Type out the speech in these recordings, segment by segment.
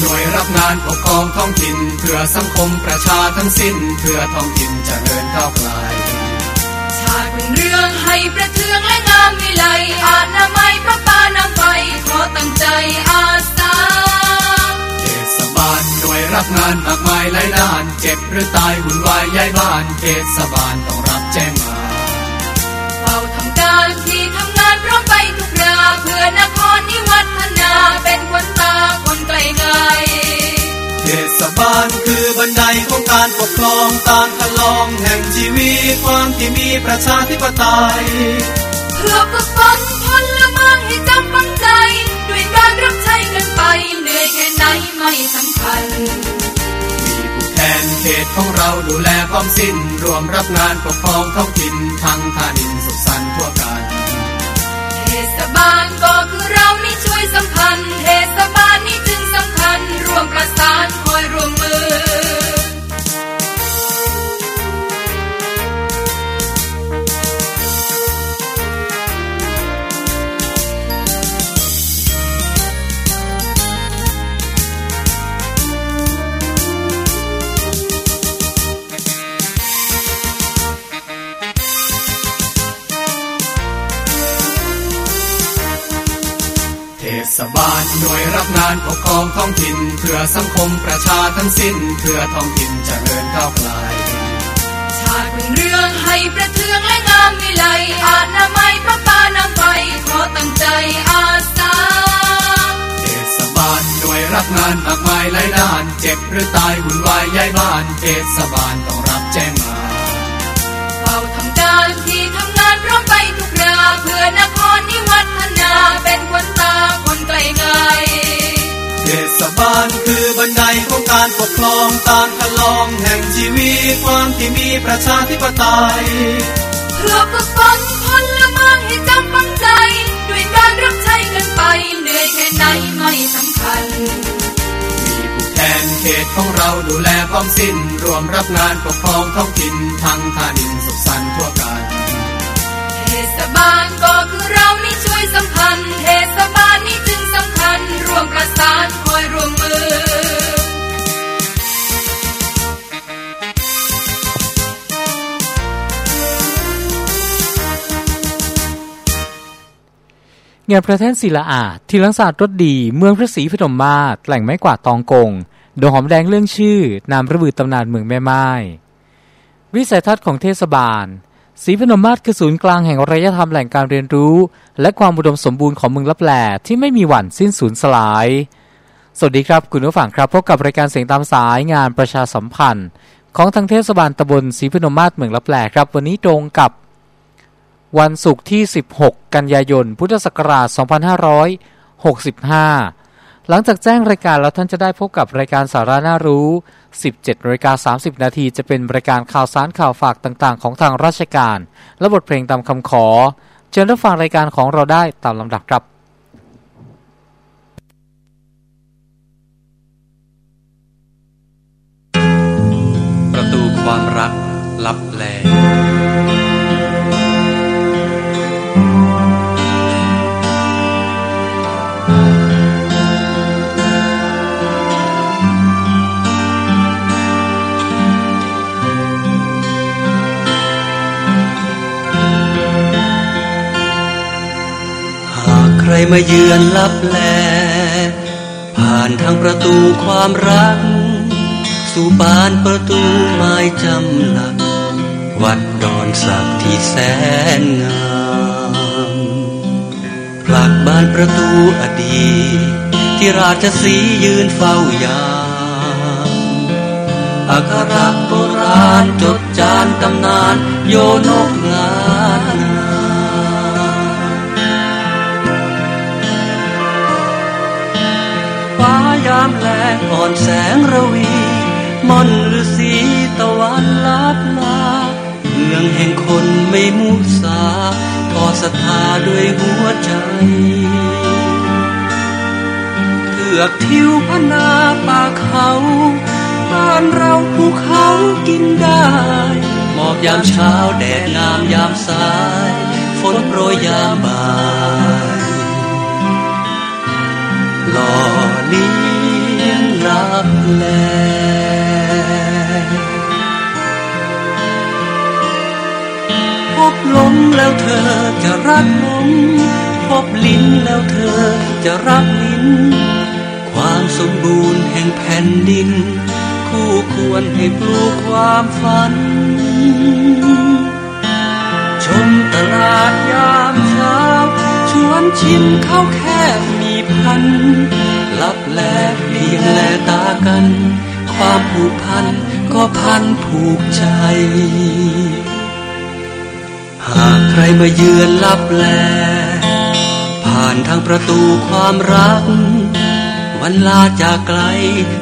หน่วยรับงานปกครองท้องถิ่นเพื่อสังคมประชาทั้งสิ้นเพื่อท้องถิ่นจเจริญก้าวไกลชาติเป็นเรื่องให้ประเทืองและงามวิไลอาณาไม้พระปานำไปขอตั้งใจอาสาเทศบาลหน่วยรับงานมากมายหลายด้าน เจ็บหรือตายหุ่นวายย้ายบ้านเทศบาลต้องรับแจ้งมาเฝ้าทำการที่ทำงานพร้อมไปทุกราเพื่อนครนิวัฒนาเป็นคนตาค ไกลไกลเทศบาลคือบันไดของการปกครองการทดลองแห่งชีวิตความที่มีประชาธิปไตยเพื่อฝึกฝนพลเมืองให้จำฝังใจ ด้วยการรับใช้กันไปเหนื่อยแค่ไหนไม่สำคัญมีผู้แทนเขตของเราดูแลพร้อมสิ้น รวมรับงานปกครองท้องถิ่นทั้งท่านินสุขสันต์ทั่วกันเทศบาลก็คือเรานี่ช่วยสัมพันธ์เทศบาลนี่จึงสำคัญร วมประสานคอยร่วม น่วยรับงานปกครองท้องถิ่นเพื่อสังคมประชาทั้งสิ้นเพื่อท้องถิ่นจเจริญก้าวไกลชาติเป็นเรื่องให้ประเทืองและงามวิไลอาณาไม้พระปานำไปขอตั้งใจอาสาเทศบาลหน่วยรับงานมากมายหลายด้าน เจ็บหรือตายหุ่นวายย้ายบ้านเทศบาลต้องรับแจ้งมาเฝ้าทำการที่ทำงานพร้อมไปทุกราเพื่อนครนิวัฒนาเป็นคนตาคนไกลไกลเทศบาลคือบันไดของการปกครองการทดลองแห่งชีวิตความที่มีประชาธิปไตยเพื่อฝึกฝนพลเมืองให้จำฝังใจ ด้วยการรับใช้กันไปเหนื่อยแค่ไหนไม่สำคัญมีผู้แทนเขตของเราดูแลพร้อมสิ้น รวมรับงานปกครองท้องถิ่นทั้งท่านินสุขสันต์ทั่วกันเทศบาลก็คือเรานี่ช่ว ยสัมพันธ์เทศบาลนี่จึงสำคัญรวมประสานคอยร่วมมือ งานประเทศศิลาอาดทีลังศาสตร์รถดี เมืองพระศรีพนมมาศแหล่งไม้กวาดตองกงดอหอมแดงเรื่องชื่อนามระบือตำนานเมืองแม่ไม้วิสัยทัศน์ของเทศบาล ศรีพนมมาศคือศูนย์กลางแห่งอารยธรรมแหล่งการเรียนรู้ และความอุดมสมบูรณ์ของเมืองลับแลที่ไม่มีวันสิ้นสูญสลาย สวัสดีครับคุณผู้ฟังครับพบกับรายการเสียงตามสายงานประชาสัมพันธ์ ของทางเทศบาลตำบลศรีพนมมาศเมืองลับแลครับ วันนี้ตรงกับ วันศุกร์ที่ 16 กันยายน พุทธศักราช 2565 หลังจากแจ้งรายการแล้วท่านจะได้พบกับรายการสาระน่ารู้ 17นาฬิกา30 นาทีจะเป็นรายการข่าวสารข่าวฝากต่างๆ ของทางราชการ และบทเพลงตามคำขอ เชิญรับฟังรายการของเราได้ตามลำดับครับประตูความรักลับแล หากใครมาเยือนลับแล ผ่านทางประตูความรัก สู่บานประตูไม้จำหลัก วัดดอนสักที่แสนงามผลักบานประตูอดีตที่ราชสียืนเฝ้ายามอักขระโบราณจดจานตำนานโยนกงานามแลงอ่อนแสงระวีม่อนฤาษีตะวันลับลาเมืองแห่งคนไม่มุสาทอดศรัทธาด้วยหัวใจเถือกทิวพนาป่าเขาบ้านเราภูเขากินได้หมอกยามเช้าแดดงามยามสาย ฝนโปรยยามบ่ายหล่อ บแลพบลมแล้วเธอจะรักลมพบลิ้นแล้วเธอจะรักลิ้น ความสมบูรณ์แห่งแผ่นดิน คู่ควรให้ปลูกความฝัน ชมตลาดยามเช้า ชวนชิมข้าวแคบมีพันลับแลเพียงแล กัน ความผูกพันก็พันผูกใจ หากใครมาเยือนลับแล ผ่านทางประตูความรัก วันลาจากไกล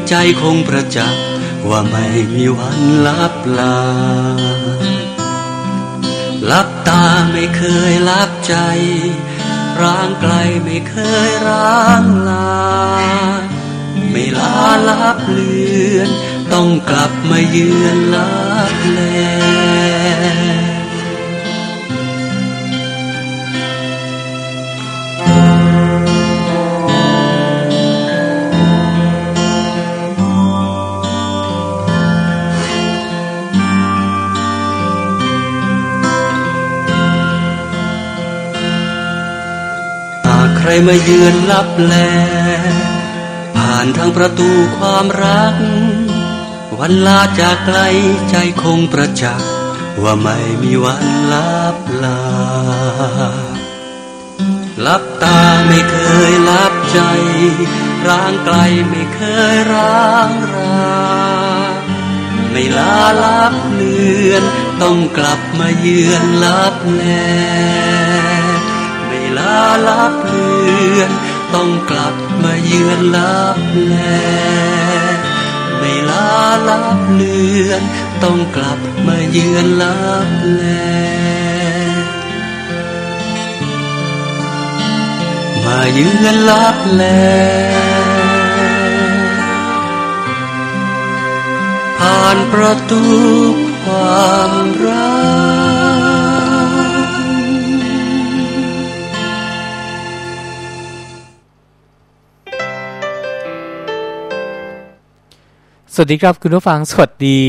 ใจคงประจักษ์ว่าไม่มีวันลับลาลับตาไม่เคยลับใจ ร้างไกลไม่เคยร้างลา ไม่ลาลับเลือน ต้องกลับมาเยือนลับแลหากใครมาเยือนลับแลานทางประตูความรัก วันลาจากไกลใจคงประจักษ์ว่าไม่มีวันลับลา ลับตาไม่เคยลับใจ ร้างไกลไม่เคยร้างรา ไม่ลาลับเลือนต้องกลับมาเยือนลับแล ไม่ลาลับเลือนต้องกลับมาเยือนลับ แล ไม่ลาลับเลือน ต้องกลับมาเยือนลับแลมาเยือนลับแลผ่านประตูความรัก สวัสดีครับคุณผู้ฟัง สวัสดี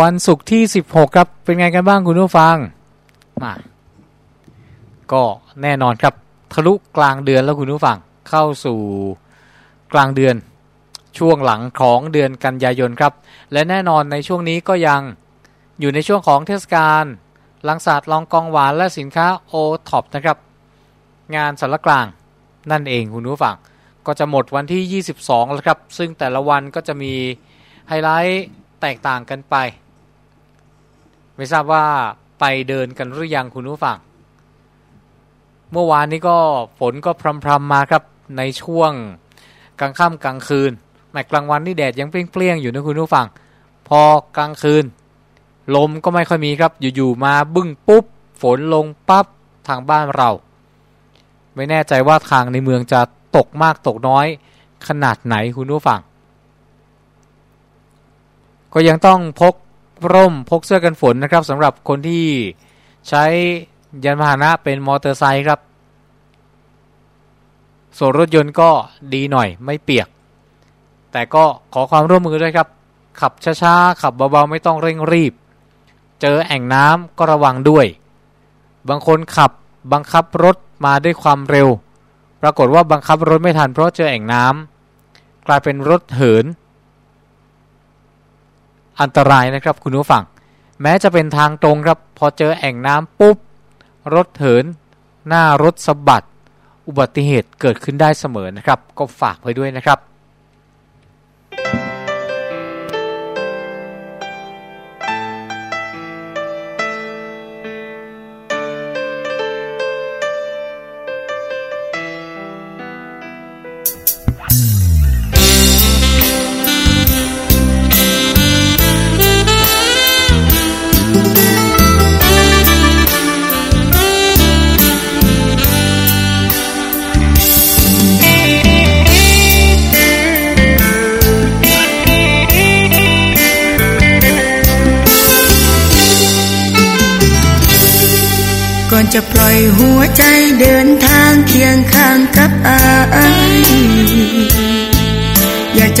วันศุกร์ที่ 16 ครับ เป็นไงกันบ้างคุณผู้ฟังมาก็แน่นอนครับ ทะลุกลางเดือนแล้วคุณผู้ฟังเข้าสู่กลางเดือนช่วงหลังของเดือนกันยายนครับ และแน่นอนในช่วงนี้ก็ยังอยู่ในช่วงของเทศกาลลังศาสตร์ลองกองหวานและสินค้าโอท็อปนะครับ งานศาลากลางนั่นเองคุณผู้ฟัง ก็จะหมดวันที่ 22 แล้วครับ ซึ่งแต่ละวันก็จะมี ไฮไลท์แตกต่างกันไป ไม่ทราบว่าไปเดินกันหรือยังคุณผู้ฟัง เมื่อวานนี้ก็ฝนก็พรำๆมาครับในช่วงกลางค่ำกลางคืนแม้กลางวันนี่แดดยังเปรี้ยงๆอยู่นะคุณผู้ฟัง พอกลางคืน ลมก็ไม่ค่อยมีครับ อยู่ๆมาบึ้งปุ๊บ ฝนลงปั๊บทางบ้านเรา ไม่แน่ใจว่าทางในเมืองจะตกมากตกน้อยขนาดไหนคุณผู้ฟัง ก็ยังต้องพกร่มพกเสื้อกันฝนนะครับสำหรับคนที่ใช้ยานพาหนะเป็นมอเตอร์ไซค์ครับ ส่วนรถยนต์ก็ดีหน่อยไม่เปียก แต่ก็ขอความร่วมมือด้วยครับ ขับช้าๆ ขับเบาๆ ไม่ต้องเร่งรีบ เจอแอ่งน้ำก็ระวังด้วย บางคนขับบังคับรถมาด้วยความเร็ว ปรากฏว่าบังคับรถไม่ทันเพราะเจอแอ่งน้ำกลายเป็นรถเหิน อันตรายนะครับ คุณผู้ฟัง แม้จะเป็นทางตรงครับ พอเจอแอ่งน้ำปุ๊บ รถเหิน หน้ารถสะบัด อุบัติเหตุเกิดขึ้นได้เสมอนะครับ ก็ฝากไว้ด้วยนะครับ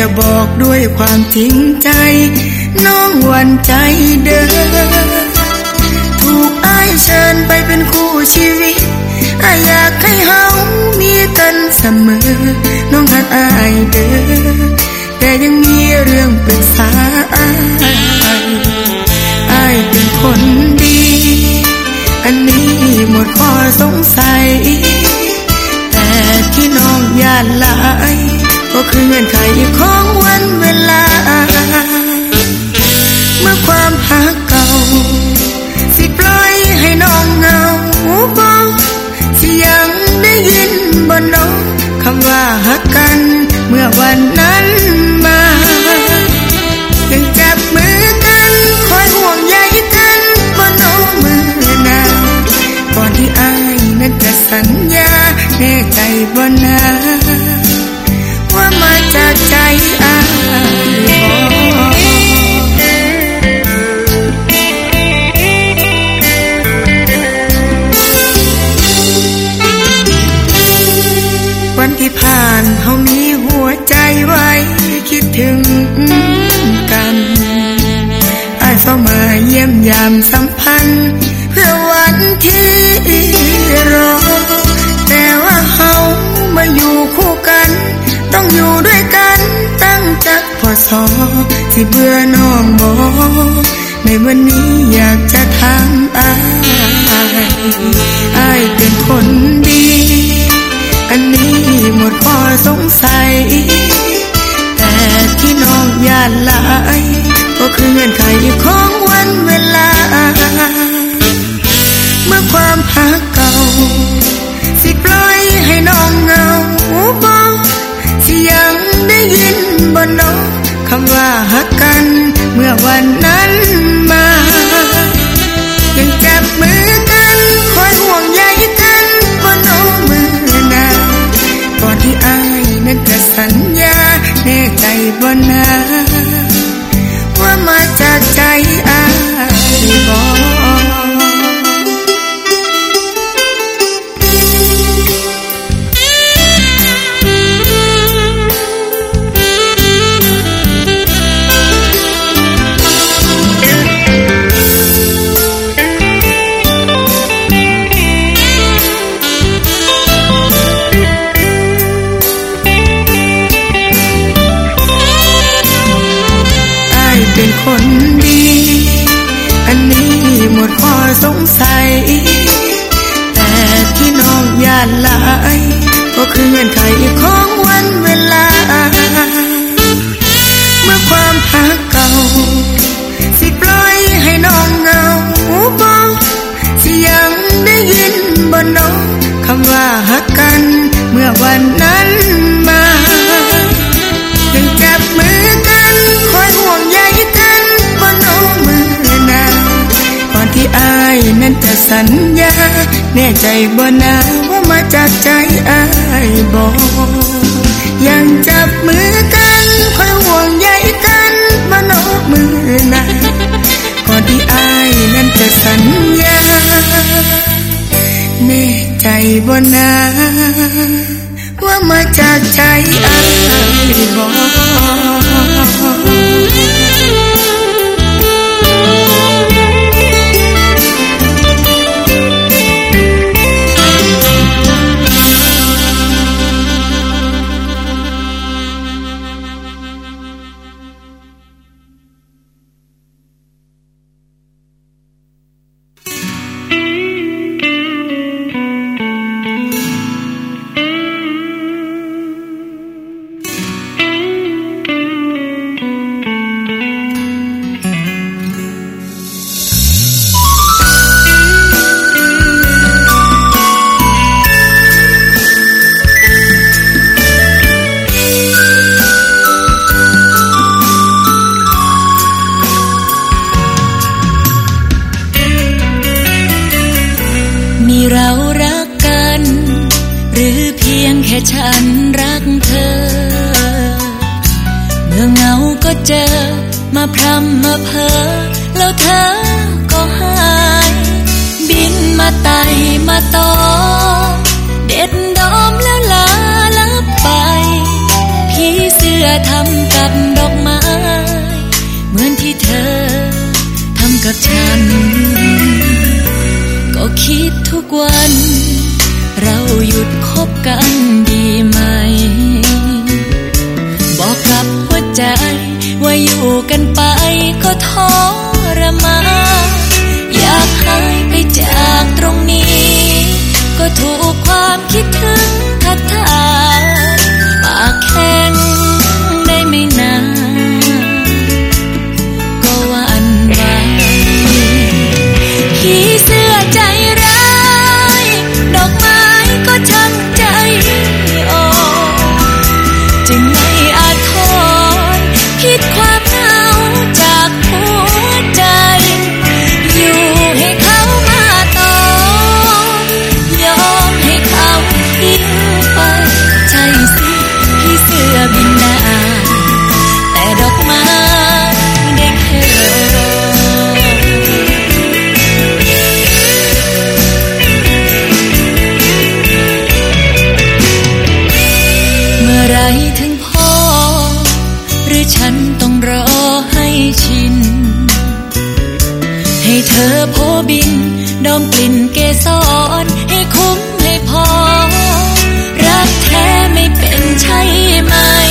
จะบอกด้วยความจริงใจ น้องหวันใจเด้อถูกอ้ายเชิญไปเป็นคู่ชีวิตอายอยากให้เฮามีกันเสมอ น้องหักอายเด้อแต่ยังมีเรื่องปรึกษาอายอายเป็นคนดี อันนี้หมดข้อสงสัย แต่ที่น้องยานลา ก็คือเงื่อนไขของวันเวลา เมื่อความหักเก่า สิปล่อยให้น้องเงาบอกสิยังได้ยินบ่น้องคำว่าหักกัน เมื่อวันนั้นมายังจับมือกันคอยห่วงใยกันบ่น้องมือนาก่อนที่อายนั้นจะสัญญาแน่ใจบ่นา จากใจอายวันที่ผ่านเฮา ที่เบื่อน้องบอในวันนี้อยากจะถามอายอายเป็นคนดี อันนี้หมดข้อสงสัย แต่ที่น้องยานหลายก็คือเงื่อนไขของวันเวลา เมื่อความหักเก่า สิปล่อยให้น้องเหงาบอกสิยังได้ยินบ่น้อง คำว่าหักกัน เมื่อวันนั้นมา ยังจับมือกัน คอยห่วงใยกันบ่น้อมือนาก่อนที่อายนั้นจะสัญญา แน่ใจบ่นาว่ามาจากใจอายบอก หักกัน เมื่อวันนั้นมายังจับมือกัน คอยห่วงใยกันบ่น้องมือนาก่อนที่อายนั้นจะสัญญา แน่ใจบ่นาว่ามาจากใจอายบ่ยังจับมือ ใจบ่นาว่ามาจากใจอายบอกันก็คิดทุกวัน เราหยุดคบกันดีไหม บอกกับหัวใจ ว่าอยู่กันไปก็ทรมานอยากหายไปจากตรงนี้ ก็ถูกความคิดถึงทักทาย ใช่ไหม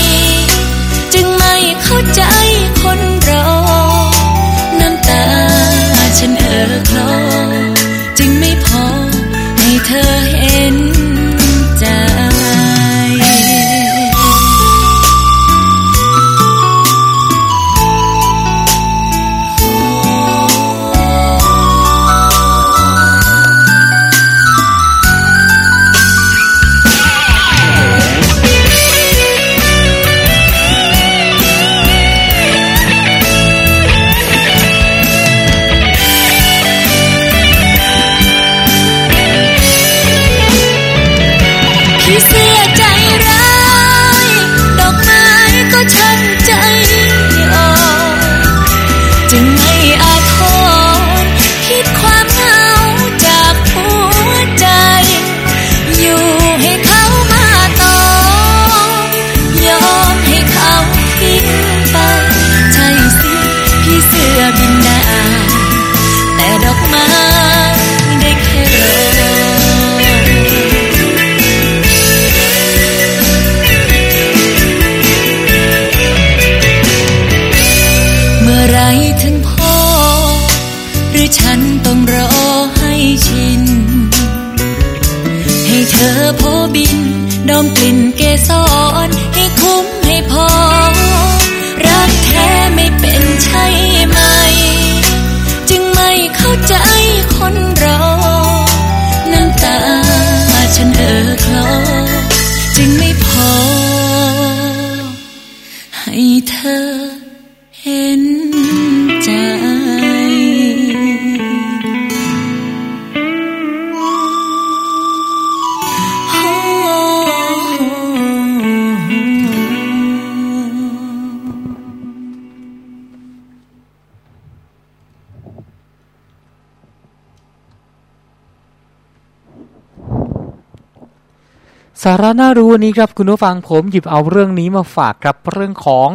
สาระน่ารู้วันนี้ครับคุณผู้ฟังผมหยิบเอาเรื่องนี้มาฝากครับเรื่องของ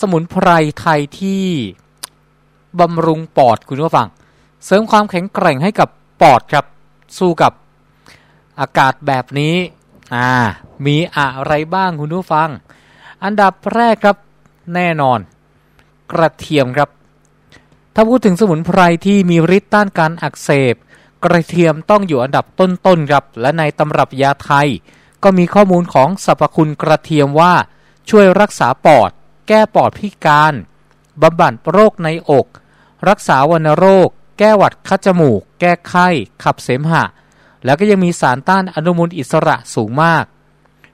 สมุนไพรไทยที่บำรุงปอดคุณผู้ฟัง เสริมความแข็งแกร่งให้กับปอดครับสู้กับอากาศแบบนี้อ่ามีอะไรบ้างคุณผู้ฟัง อันดับแรกครับแน่นอน กระเทียมครับ ถ้าพูดถึงสมุนไพรที่มีฤทธิ์ต้านการอักเสบ กระเทียมต้องอยู่อันดับต้นๆครับและในตำรับยาไทย ก็มีข้อมูลของสรรพคุณกระเทียมว่า ช่วยรักษาปอด แก้ปอดพิการบำบัดโรคในอก รักษาวัณโรค แก้หวัดคัดจมูก แก้ไข้ ขับเสมหะ แล้วก็ยังมีสารต้านอนุมูลอิสระสูงมาก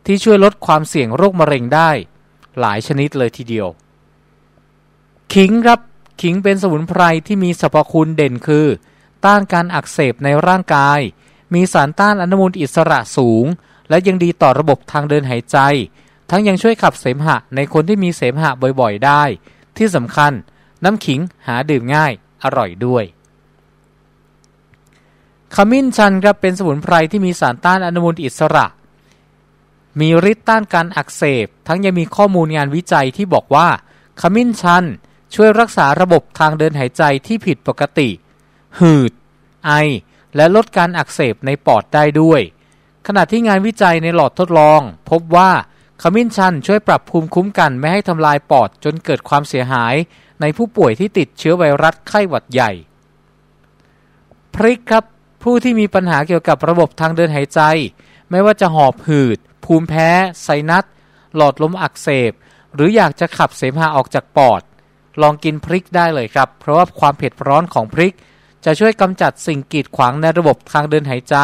ที่ช่วยลดความเสี่ยงโรคมะเร็งได้ หลายชนิดเลยทีเดียว ขิงครับขิงเป็นสมุนไพรที่มีสรรพคุณเด่นคือ ต้านการอักเสบในร่างกาย มีสารต้านอนุมูลอิสระสูง และยังดีต่อระบบทางเดินหายใจ ทั้งยังช่วยขับเสมหะในคนที่มีเสมหะบ่อยๆ ได้ ที่สำคัญ น้ำขิงหาดื่มง่าย อร่อยด้วย ขมิ้นชันครับเป็นสมุนไพรที่มีสารต้านอนุมูลอิสระ มีฤทธิ์ต้านการอักเสบ ทั้งยังมีข้อมูลงานวิจัยที่บอกว่า ขมิ้นชันช่วยรักษาระบบทางเดินหายใจที่ผิดปกติ หืด ไอ และลดการอักเสบในปอดได้ด้วย ขณะที่งานวิจัยในหลอดทดลอง พบว่าขมิ้นชันช่วยปรับภูมิคุ้มกันไม่ให้ทำลายปอดจนเกิดความเสียหายในผู้ป่วยที่ติดเชื้อไวรัสไข้หวัดใหญ่ พริกครับผู้ที่มีปัญหาเกี่ยวกับระบบทางเดินหายใจ ไม่ว่าจะหอบหืด ภูมิแพ้ ไซนัส หลอดลมอักเสบ หรืออยากจะขับเสมหะออกจากปอด ลองกินพริกได้เลยครับ เพราะว่าความเผ็ดร้อนของพริก จะช่วยกำจัดสิ่งกีดขวางในระบบทางเดินหายใจ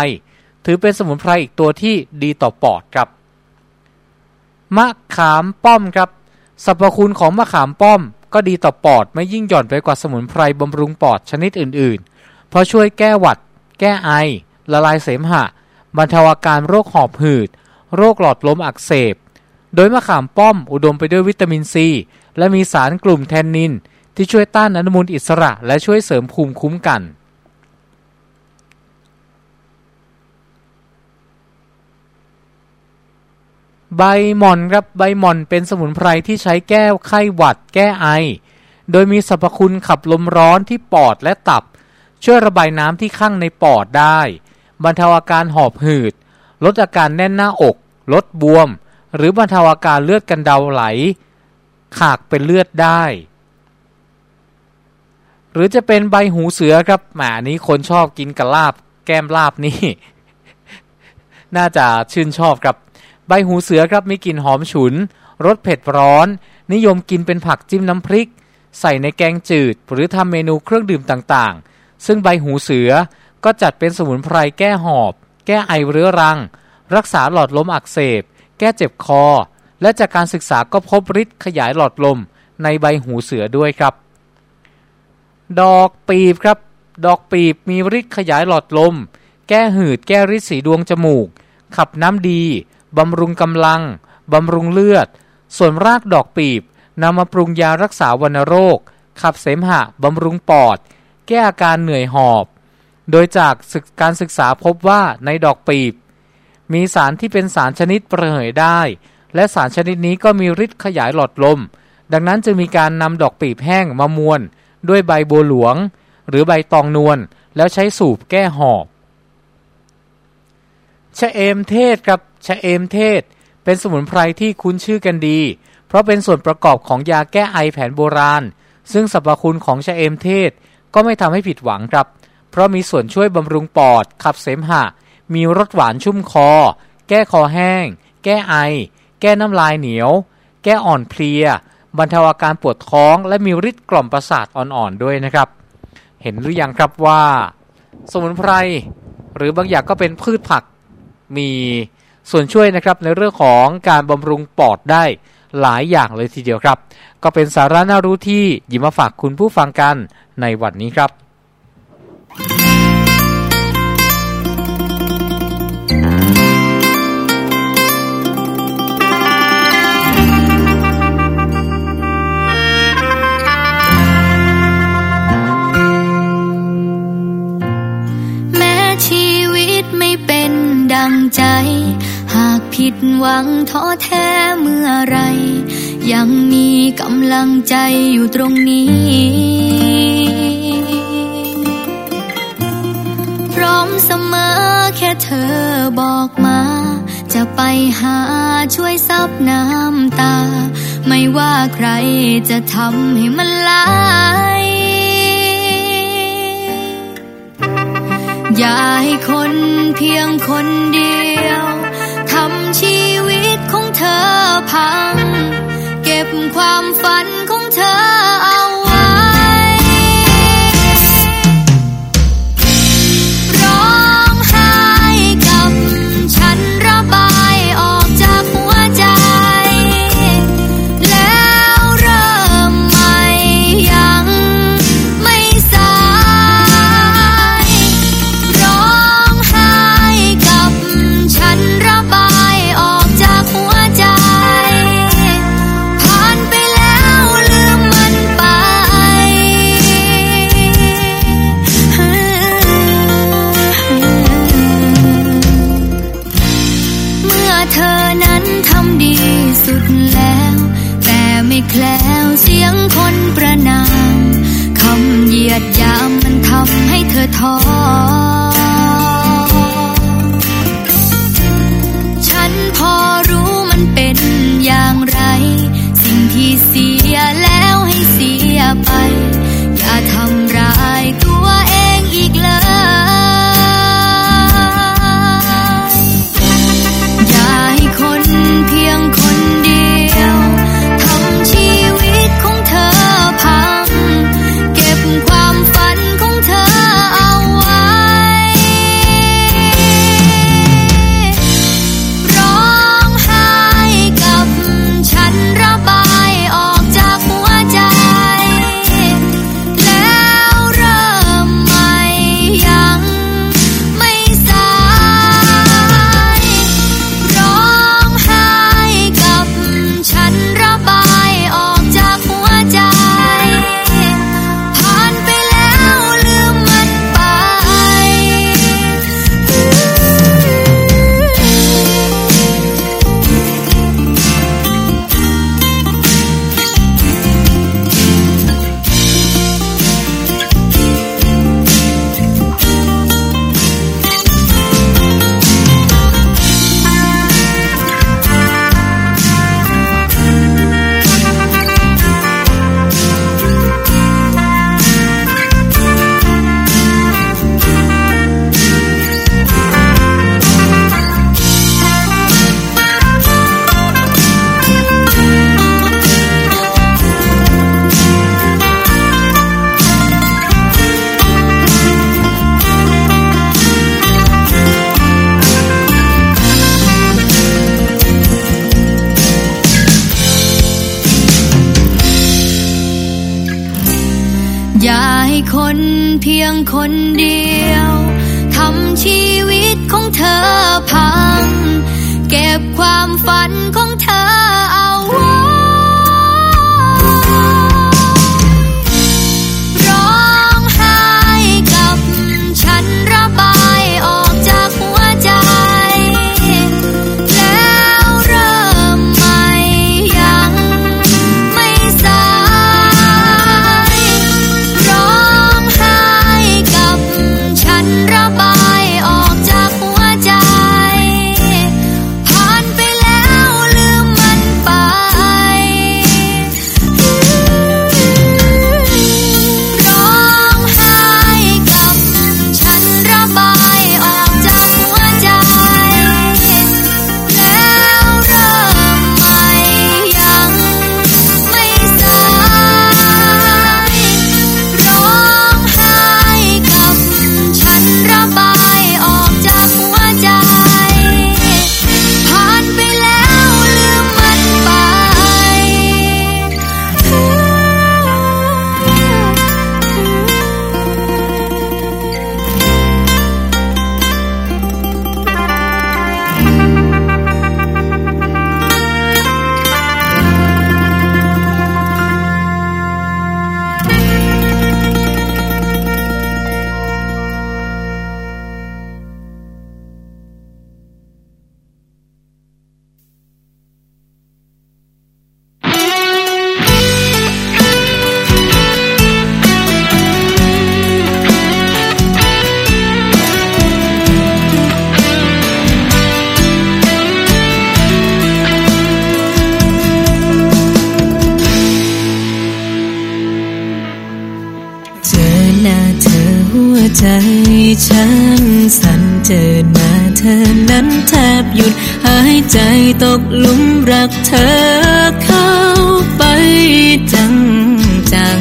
ถือเป็นสมุนไพรอีกตัวที่ดีต่อปอดครับ มะขามป้อมครับสรรพคุณของมะขามป้อม ก็ดีต่อปอดไม่ยิ่งหย่อนไปกว่าสมุนไพรบำรุงปอดชนิดอื่นๆ เพราะช่วยแก้หวัด แก้ไอ ละลายเสมหะ บรรเทาอาการโรคหอบหืด โรคหลอดลมอักเสบ โดยมะขามป้อมอุดมไปด้วยวิตามินซี และมีสารกลุ่มแทนนิน ที่ช่วยต้านอนุมูลอิสระและช่วยเสริมภูมิคุ้มกัน ใบหม่อนครับใบหม่อนเป็นสมุนไพรที่ใช้แก้ไข้หวัดแก้ไอ โดยมีสรรพคุณขับลมร้อนที่ปอดและตับ ช่วยระบายน้ำที่ข้างในปอดได้ บรรเทาอาการหอบหืด ลดอาการแน่นหน้าอก ลดบวม หรือบรรเทาอาการเลือดกันเดาไหล ขากเป็นเลือดได้ หรือจะเป็นใบหูเสือครับหมอนี้คนชอบกินกับลาบ แก้มลาบนี่ น่าจะชื่นชอบครับ ใบหูเสือครับมีกลิ่นหอมฉุน รสเผ็ดร้อน นิยมกินเป็นผักจิ้มน้ำพริก ใส่ในแกงจืด หรือทำเมนูเครื่องดื่มต่างๆ ซึ่งใบหูเสือก็จัดเป็นสมุนไพรแก้หอบ แก้ไอเรื้อรัง รักษาหลอดลมอักเสบ แก้เจ็บคอ และจากการศึกษาก็พบฤทธิ์ขยายหลอดลมในใบหูเสือด้วยครับ ดอกปีบครับ ดอกปีบมีฤทธิ์ขยายหลอดลม แก้หืด แก้ฤทธิ์สีดวงจมูก ขับน้ำดี บำรุงกำลัง บำรุงเลือด ส่วนรากดอกปีบนำมาปรุงยารักษาวัณโรค ขับเสมหะ บำรุงปอด แก้อาการเหนื่อยหอบ โดยจากการศึกษาพบว่าในดอกปีบ มีสารที่เป็นสารชนิดประเหยได้ และสารชนิดนี้ก็มีฤทธิ์ขยายหลอดลม ดังนั้นจึงมีการนำดอกปีบแห้งมามวน ด้วยใบบัวหลวง หรือใบตองนวลแล้วใช้สูบแก้หอบ ชะเอมเทศครับชะเอมเทศ เป็นสมุนไพรที่คุ้นชื่อกันดี เพราะเป็นส่วนประกอบของยาแก้ไอแผนโบราณ ซึ่งสรรพคุณของชะเอมเทศก็ไม่ทำให้ผิดหวังครับ เพราะมีส่วนช่วยบำรุงปอด ขับเสมหะ มีรสหวานชุ่มคอ แก้คอแห้ง แก้ไอ แก้น้ำลายเหนียว แก้อ่อนเพลีย บรรเทาอาการปวดท้อง และมีฤทธิ์กล่อมประสาทอ่อนๆด้วยนะครับ เห็นหรือยังครับว่า สมุนไพรหรือบางอย่างก็เป็นพืชผัก มีส่วนช่วยนะครับในเรื่องของการบำรุงปอดได้หลายอย่างเลยทีเดียวครับ ก็เป็นสาระน่ารู้ที่หยิบมาฝากคุณผู้ฟังกันในวันนี้ครับ งใจ หากผิดหวังท้อแท้เมื่อไร ยังมีกำลังใจอยู่ตรงนี้ พร้อมเสมอแค่เธอบอกมา จะไปหาช่วยซับน้ำตา ไม่ว่าใครจะทำให้มันไหล อย่าให้คนเพียงคนเดียวทำชีวิตของเธอพัง เก็บความฝันของเธอ เพียงคนเดียวทำชีวิตของเธอพัง เก็บความฝันของ ตกหลุมรักเธอเข้าไปจังจัง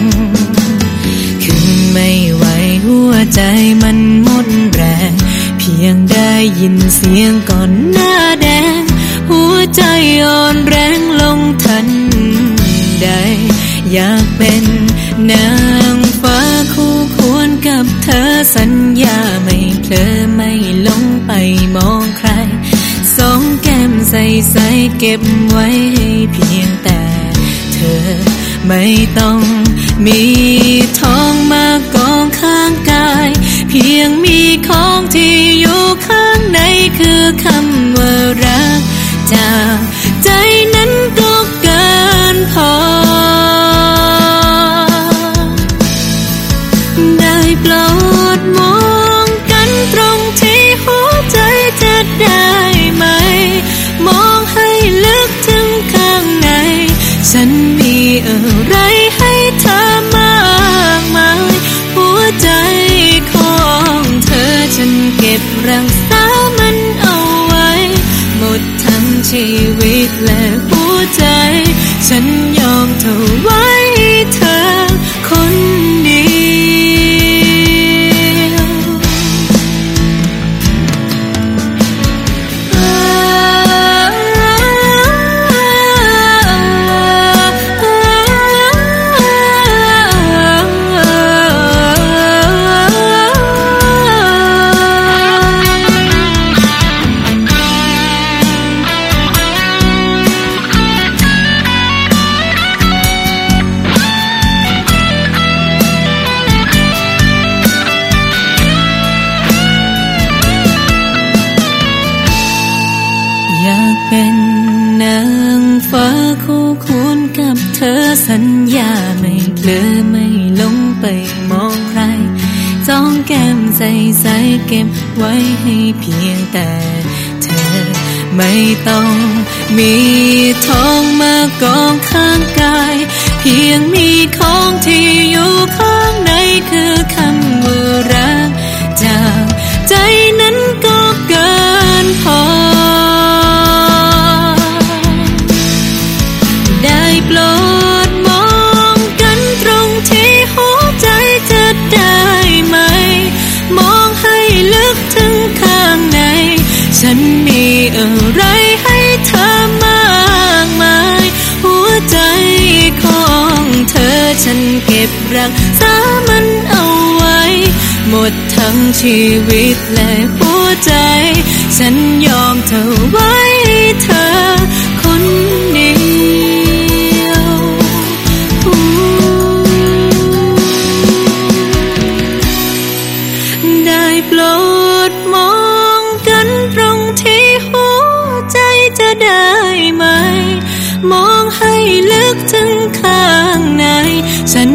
ๆขึ้นไม่ไหวหัวใจมันหมดแรง เพียงได้ยินเสียงก่อนหน้าแดง หัวใจอ่อนแรงลงทันใด อยากเป็นนางฟ้าคู่ควรกับเธอสัญญาไม่เพลอไม่ลงไปมอง ใสๆเก็บไว้ให้เพียงแต่เธอไม่ต้องมีทองมากองข้างกาย เพียงมีของที่อยู่ข้างในคือคำว่ารักจากใจนั้นก็ ชีวิตและหัวใจ ฉันยอมถวาย ไม่ต้องมี ชีวิตและหัวใจ ฉันยอมเธอไว้ให้เธอคนเดียวได้โปรดมองกันตรงที่หัวใจจะได้ไหม มองให้ลึกถึงข้างในฉัน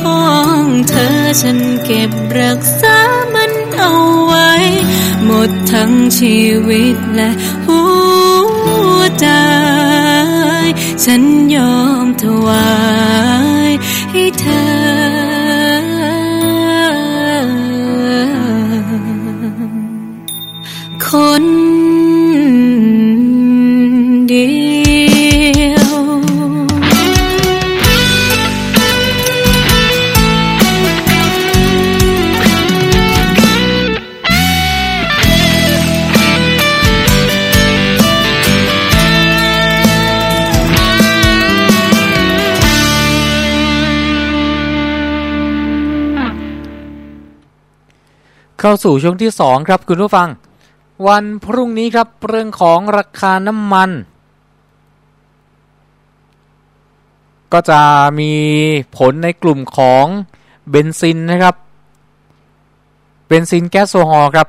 ของเธอฉันเก็บรักษามันเอาไว้ หมดทั้งชีวิตและหัวใจ ฉันยอมถวายให้เธอ เข้าสู่ช่วงที่สองครับคุณผู้ฟัง วันพรุ่งนี้ครับเรื่องของราคาน้ำมัน ก็จะมีผลในกลุ่มของเบนซินนะครับเบนซินแก๊สโซฮอล์ครับ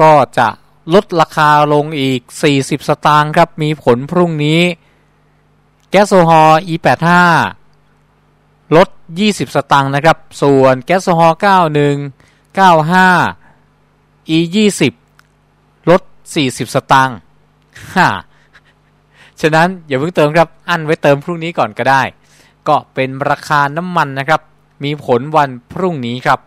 ก็จะลดราคาลงอีก 40 สตางค์ครับ มีผลพรุ่งนี้ แก๊สโซฮอล์ E85 ลด 20 สตางค์นะครับ ส่วนแก๊สโซฮอล์91 95 E 20ลด40สตางค์ฮ่าฉะนั้นอย่าเพิ่งเติมครับ อันไว้เติมพรุ่งนี้ก่อนก็ได้ ก็เป็นราคาน้ำมันนะครับ มีผลวันพรุ่งนี้ครับ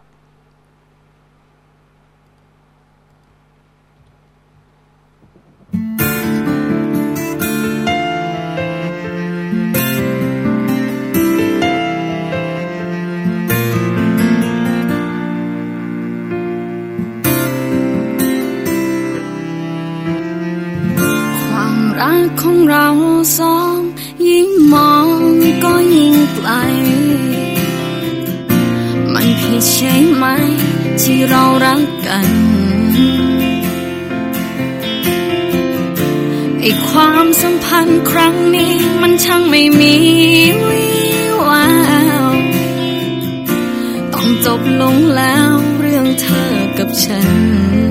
ความสัมพันธ์ครั้งนี้มันช่างไม่มีวี่แววต้องจบลงแล้วเรื่องเธอกับฉัน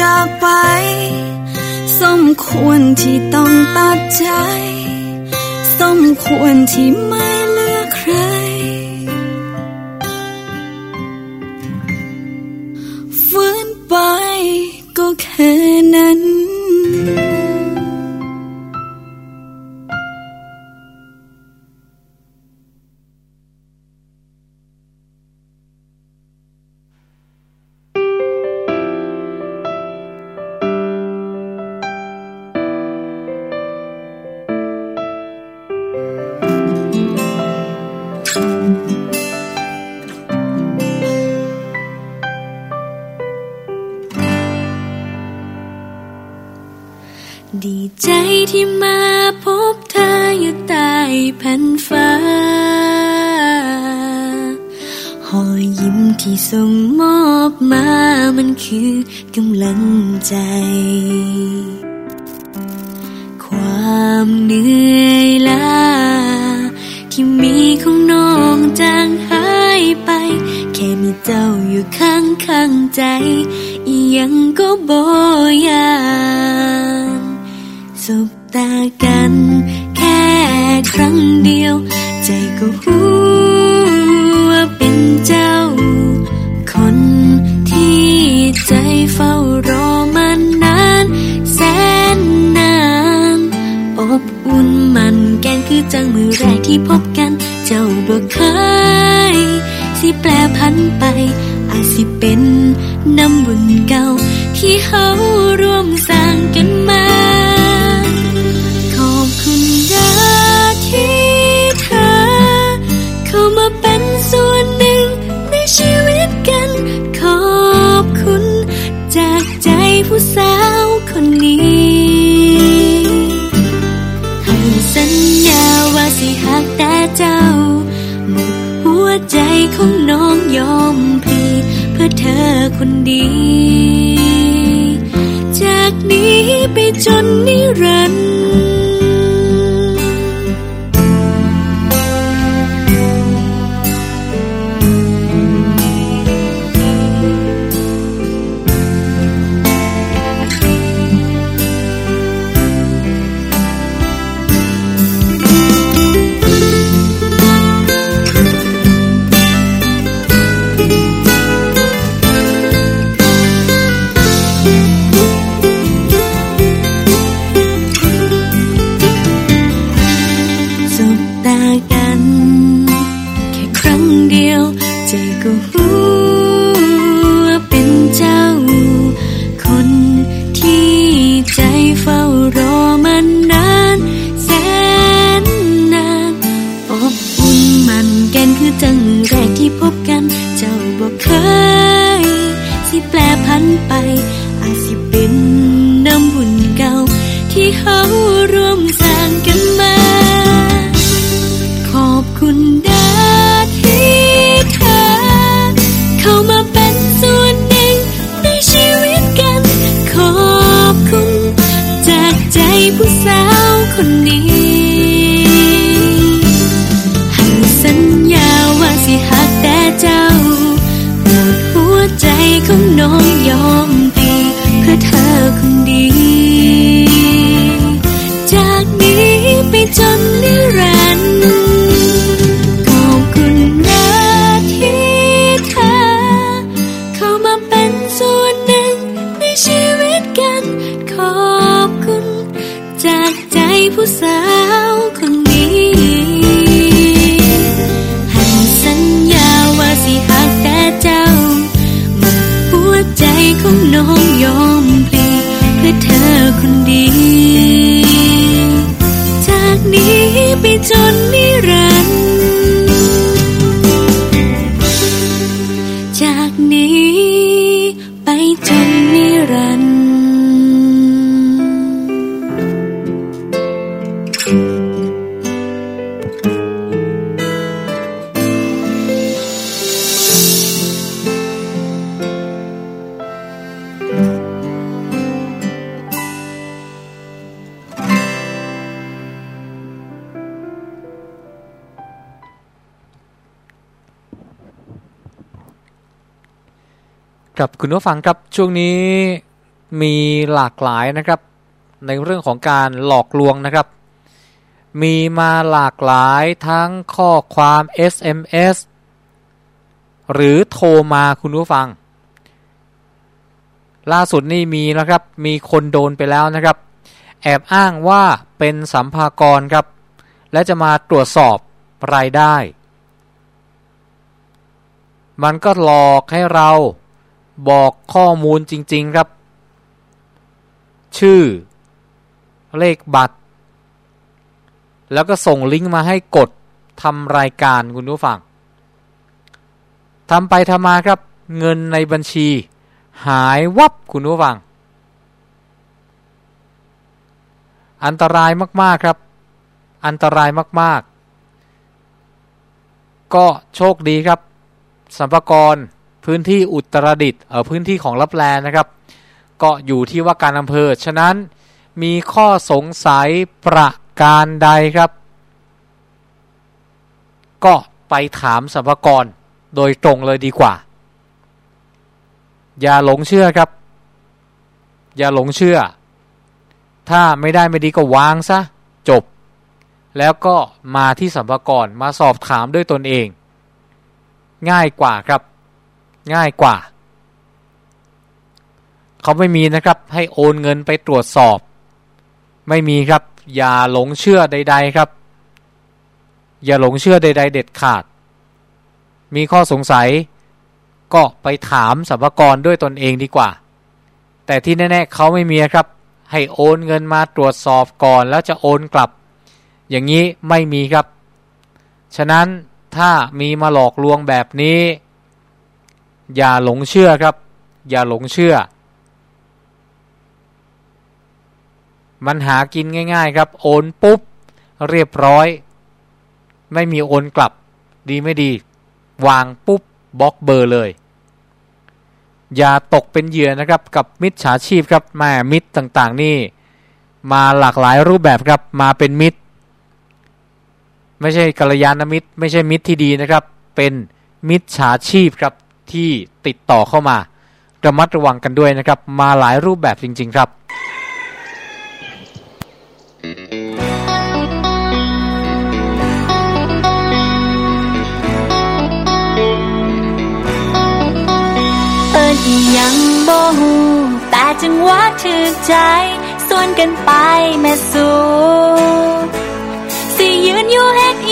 จากไป สมควรที่ต้องตัดใจ สมควรที่ไม่เลือกใคร ฟื้นไปก็แค่นั้น พันไป อาจสิเป็นน้ำบุญเก่า ที่เขาร่วมสร้างกันมา ขอบคุณดาที่เธอ เข้ามาเป็นส่วนหนึ่งในชีวิตกัน ขอบคุณ จากใจผู้สาวคนนี้ให้สัญญาว่าสิหักแต่เจ้า ใจของน้องยอมพลีเพื่อเธอคนดี จากนี้ไปจนนิรันดร์ คุณผู้ฟังครับช่วงนี้มีหลากหลายนะครับ ในเรื่องของการหลอกลวงนะครับ มีมาหลากหลายทั้งข้อความ SMS หรือโทรมาคุณผู้ฟัง ล่าสุดนี่มีนะครับ มีคนโดนไปแล้วนะครับ แอบอ้างว่าเป็นสัมภากรครับ และจะมาตรวจสอบรายได้ มันก็หลอกให้เรา บอกข้อมูลจริง ๆ ครับ ชื่อ เลขบัตร แล้วก็ส่งลิงก์มาให้กดทำรายการคุณผู้ฟังทำไปทำมาครับ เงินในบัญชี หายวับคุณผู้ฟัง อันตรายมาก ๆ ครับ อันตรายมาก ๆ ก็โชคดีครับสัมภากร พื้นที่อุตรดิตถ์เออพื้นที่ของลับแลนะครับ ก็อยู่ที่ว่าการอำเภอ ฉะนั้นมีข้อสงสัยประการใดครับ ก็ไปถามสัมภากรโดยตรงเลยดีกว่า อย่าหลงเชื่อครับ อย่าหลงเชื่อ ถ้าไม่ได้ไม่ดีก็วางซะจบ แล้วก็มาที่สัมภากรมาสอบถามด้วยตนเอง ง่ายกว่าครับ ง่ายกว่า เขาไม่มีนะครับ ให้โอนเงินไปตรวจสอบ ไม่มีครับ อย่าหลงเชื่อใด ๆครับ อย่าหลงเชื่อใด ๆ เด็ดขาด มีข้อสงสัยก็ไปถามสัมภากรด้วยตนเองดีกว่า แต่ที่แน่ๆเขาไม่มีครับ ให้โอนเงินมาตรวจสอบก่อนแล้วจะโอนกลับ อย่างนี้ไม่มีครับ ฉะนั้นถ้ามีมาหลอกลวงแบบนี้ อย่าหลงเชื่อครับ อย่าหลงเชื่อ มันหากินง่าย ๆ ครับ โอนปุ๊บ เรียบร้อย ไม่มีโอนกลับ ดีไม่ดี วางปุ๊บบล็อกเบอร์เลย อย่าตกเป็นเหยื่อนะครับ กับมิจฉาชีพครับแม่มิตรต่างๆ นี่ มาหลากหลายรูปแบบครับมาเป็นมิตร ไม่ใช่กัลยาณมิตร ไม่ใช่มิตรที่ดีนะครับ เป็นมิจฉาชีพครับ ที่ติดต่อเข้ามา ระมัดระวังกันด้วยนะครับ มาหลายรูปแบบจริง ๆ ครับเอิญอีหยังบ่ฮู้แต่จังหวะถึกใจส่วนกันไปแม่สูสิยืนอยู่เฮ็ดอี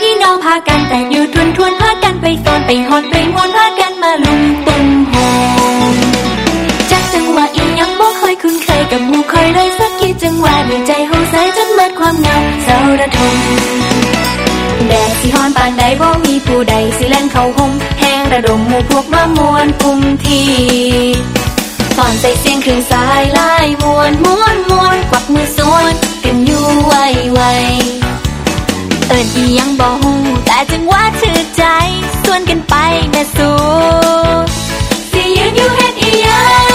พี่น้องพากันแต่งอยู่ทวนทวนพากันไปตอนไปฮอนไปมวนพากันมาลุม กับหมู่คอยเลยสักกี่จังหวะด้วยใจเฮาใสจนเบิดความเหงาเศร้าระทมแดดสิฮอนปานใดบ่มีผู้ใดสิแล่นเข้าห่มแห้งระดมหมู่พวกมามวนกลุ่มทีตอนใส่เสียงครื่องสายลายมวนมวนมวนกวักมือสวนกันอยู่ไวไวเอิ้นอียังบ่ฮู้แต่จังหวะถือใจส่วนกันไปแม่สูสิยืนอยู่เฮ็ดอีหยัง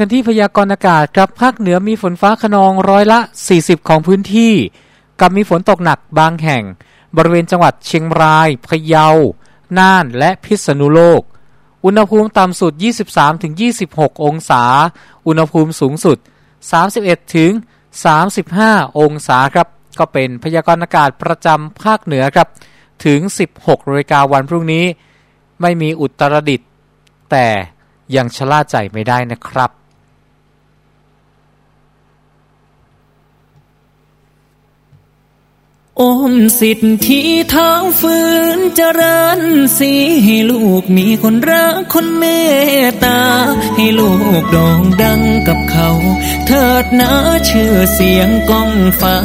กันที่พยากรณ์อากาศครับภาคเหนือมีฝนฟ้าขนองร้อยละ 40 ของพื้นที่ กับมีฝนตกหนักบางแห่ง บริเวณจังหวัดเชียงราย พะเยา น่านและพิษณุโลก อุณหภูมิต่ำสุด 23-26 องศา อุณหภูมิสูงสุด 31-35 องศาครับ ก็เป็นพยากรณ์อากาศประจำภาคเหนือครับ ถึง 16นาฬิกาวันพรุ่งนี้ ไม่มีอุตรดิตแต่ยังชะล่าใจไม่ได้นะครับ อมสิทธิเท้าฝืนเจริญสีให้ลูกมีคนรักคนเมตตา ให้ลูกโด่งดังกับเขา เถิดนะชื่อเสียงก้องฟ้า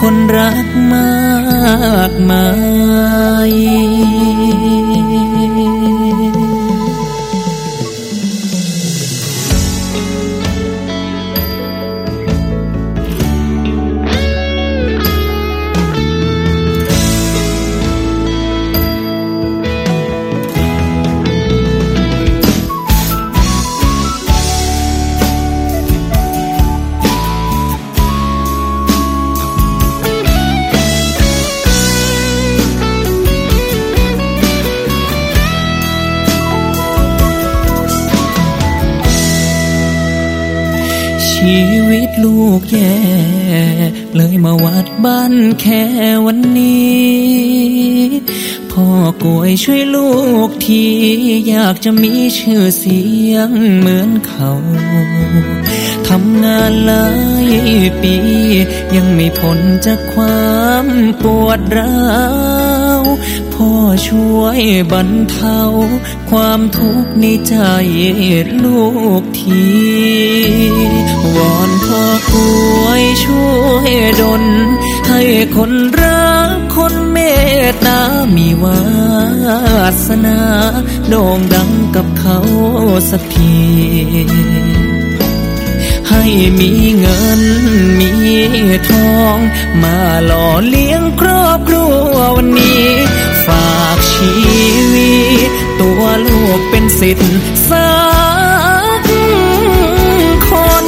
คนรักมากมาย ลูกแย่ เลยมาวัดบ้านแค่วันนี้ พ่อกวยช่วยลูกทีอยากจะมีชื่อเสียงเหมือนเขาทำงานหลายปี ยังไม่พ้นจากความปวดร้าว พ่อช่วยบรรเทา ความทุกข์ในใจลูกที วอนพ่อช่วยช่วยดล ให้คนรักคนเมตตา มีวาสนาโด่งดังกับเขาสักทีให้มีเงินมีทอง มาหล่อเลี้ยงครอบครัววันนี้ากชีวิตตัวลูกเป็นสิทธิ์สักคน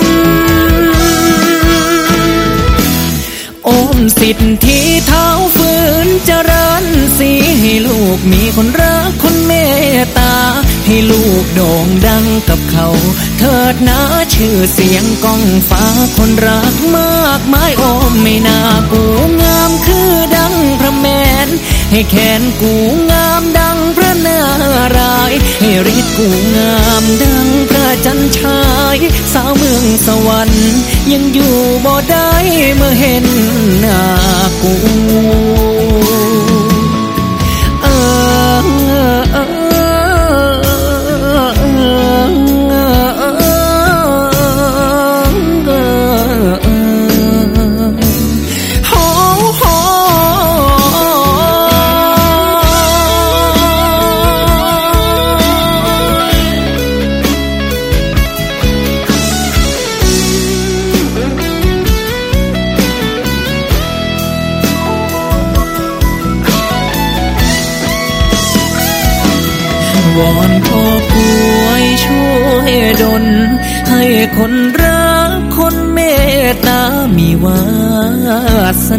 โอมสิทธิ์ที่เท้าฝืนเจริญสีให้ลูกมีคนรักคนเมตตา ให้ลูกโด่งดังกับเขา เถิดนะชื่อเสียงก้องฟ้าคนรักมากมายโอมไม่น่ากูงามคือดังพระแมน ให้แขนกูงามดังพระนารายให้ฤทธิ์กูงามดังพระจันทราย สาวเมืองสวรรค์ยังอยู่บ่ได้เมื่อเห็นหน้ากูเออ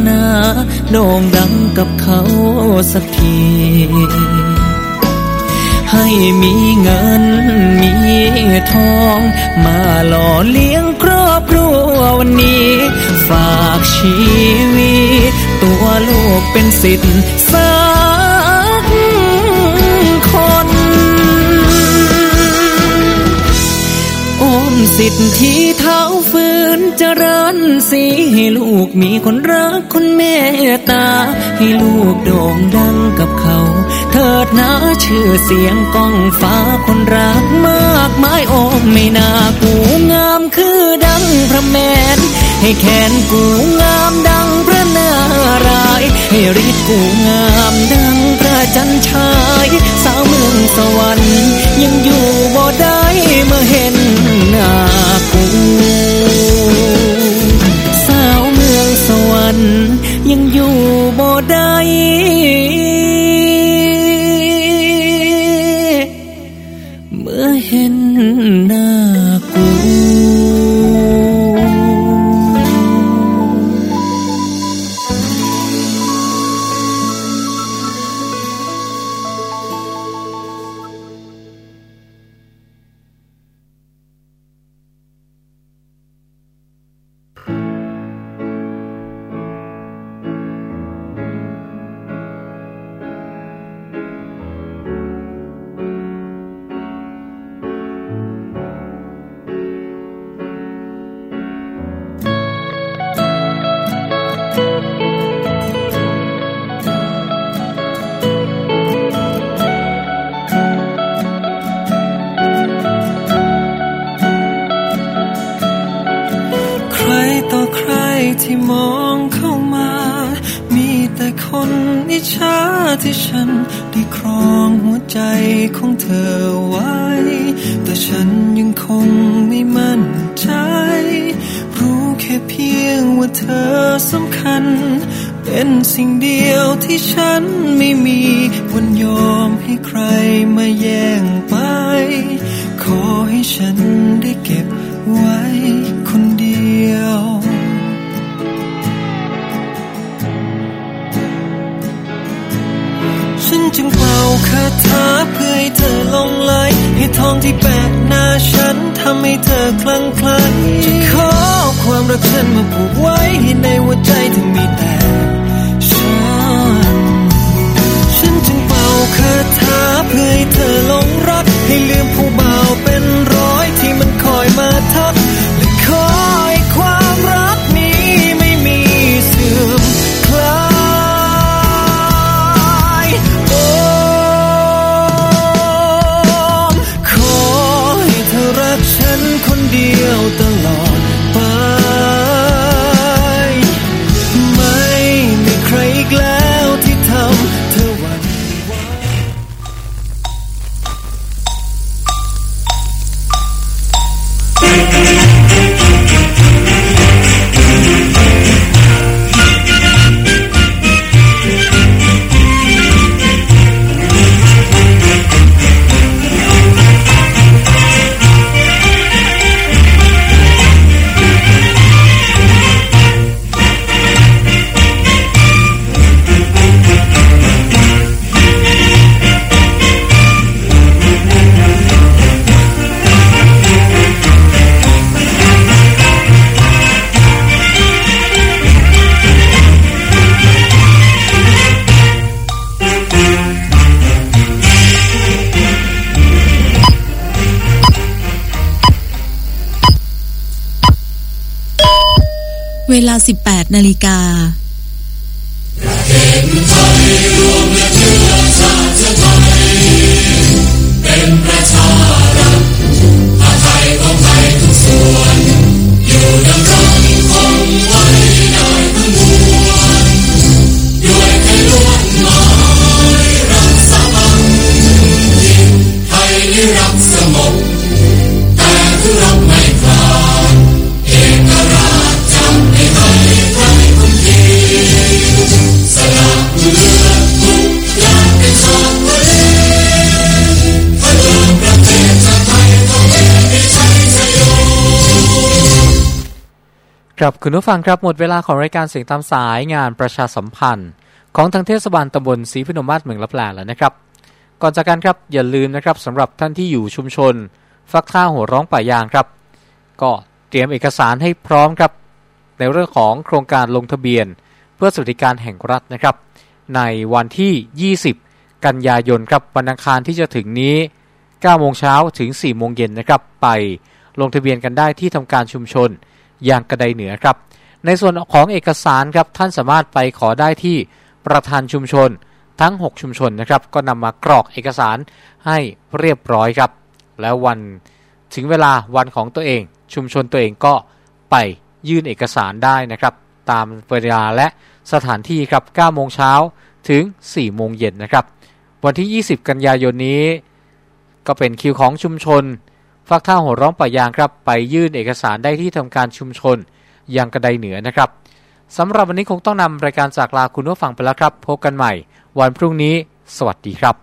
นาโด่งดังกับเขาสักทีให้มีเงินมีทอง มาหล่อเลี้ยงครอบครัววันนี้ ฝากชีวิต ตัวลูกเป็นสิทธิ์สักคนโอมสิทธิ์ที่เท้าฝื นเจริญสีให้ลูกมีคนรักคนเมตตา ให้ลูกโด่งดังกับเขา เถิดนะชื่อเสียงก้องฟ้าคนรักมากมายโอ้ไม่น่ากูงามคือดังพระแมน ให้แขนกูงามดังพระนาราย ให้ฤทธิ์กูงามดังพระจันทราย สาวเมืองสวรรค์ยังอยู่บ่ได้เมื่อเห็นหน้ากูสาวเมืองสวรรค์ยังอยู่บ่ได้ วันยอมให้ใครมาแย่งไป ขอให้ฉันได้เก็บไว้คนเดียว ฉันจึงเป่าคาถาเพื่อให้เธอลงไหลให้ทองที่แปะหน้าฉันทำให้เธอคลั่งไคล้จะขอความรักฉันมาผูกไว้ให้ในหัวใจเธอมีแต่ คาถาเพื่อให้เธอหลงรัก ให้ลืมผู้บ่าวเป็นร้อยที่มันคอยมาทัก เวลา 18 นาฬิกาเป็นประชารัฐไทยของไทยทุกส่วน อยู่ดำรงคง ครับคุณผู้ฟังครับหมดเวลาของรายการเสียงตามสายงานประชาสัมพันธ์ ของทางเทศบาลตำบลศรีพนมมาศเมืองลับแลแล้วนะครับ ก่อนจากกันครับอย่าลืมนะครับสำหรับท่านที่อยู่ชุมชน ฟักข้าวหัวร้องป่ายางครับ ก็เตรียมเอกสารให้พร้อมครับ ในเรื่องของโครงการลงทะเบียน เพื่อสวัสดิการแห่งรัฐนะครับ ในวันที่ 20 กันยายนครับวันอังคารที่จะถึงนี้9โมงเช้าถึง4โมงเย็นนะครับ ไปลงทะเบียนกันได้ที่ทำการชุมชน อย่างกระไดเหนือครับ ในส่วนของเอกสารครับท่านสามารถไปขอได้ที่ประธานชุมชนทั้ง 6 ชุมชนนะครับ ก็นำมากรอกเอกสารให้เรียบร้อยครับ แล้ววันถึงเวลาวันของตัวเอง ชุมชนตัวเองก็ไปยื่นเอกสารได้นะครับ ตามเวลาและสถานที่ครับ9โมงเช้าถึง 4 โมงเย็นนะครับ วันที่ 20 กันยายนนี้ ก็เป็นคิวของชุมชน ฟักท่าหัวร้องป่ายางครับ ไปยื่นเอกสารได้ที่ทำการชุมชนยังกระไดเหนือนะครับสำหรับวันนี้คงต้องนำรายการจากลาคุณผู้ฟังไปแล้วครับ พบกันใหม่ วันพรุ่งนี้ สวัสดีครับ